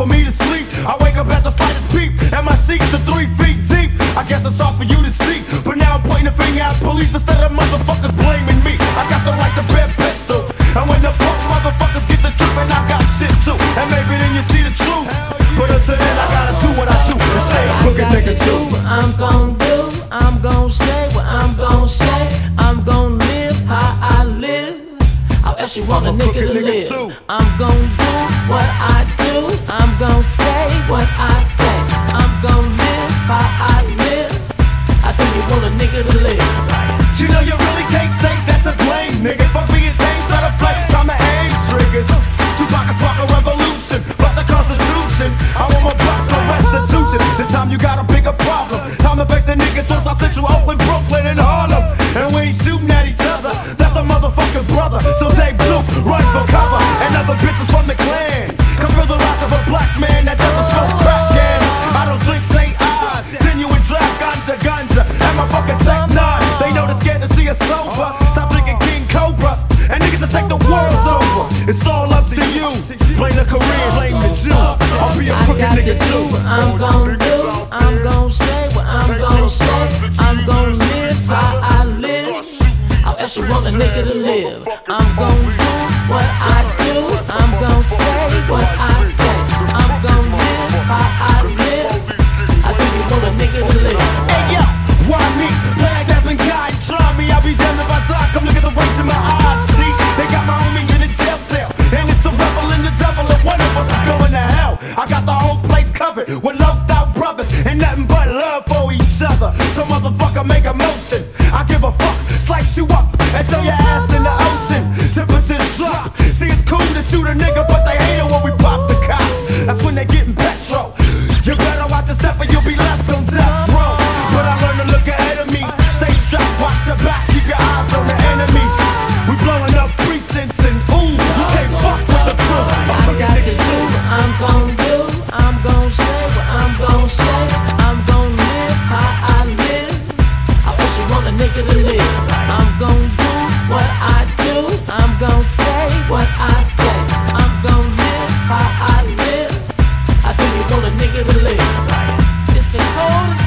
for me to sleep. I wake up at the slightest peep, and my sheets are three feet deep. I guess it's all for you to see, but now I'm pointing a finger at police instead of motherfuckers. How else you want a I'm a nigga to nigga live? too. I'm gon' do what I do. I'm gon' say what I say. I'm gon' live how I live. How do you want a nigga to live? You know you really can't say that to blame niggas for being tame, set a flame, time to aim triggers. Tupac spark a revolution, but the Constitution. I want my blocks for restitution. This time you got a bigger problem. Time to fake the niggas since I sent you Oakland, Brooklyn, and Harlem. And we ain't shooting at each other. That's a motherfucking brother. So Dave I'm gon' do. I'm gon' say what I'm gon' say. I'm gon' live how I live. Else you want a nigga to live? I'm gon' do what I do. I'm gon' say what I say. I'm gon' covered with loved out brothers and nothing but love for each other. So motherfucker, make a motion. I give a fuck, slice you up and throw your ass in the ocean. Temperatures drop. See, it's cool to shoot a nigga, but they hate it when we pop the cops. That's when they getting petrol. You better watch your step or you'll be left on death row. But I learned to look ahead of me. Stay strapped, watch your back, keep your eyes on the enemy. We blowing up It's the coldest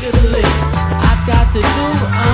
to the left. I got to do.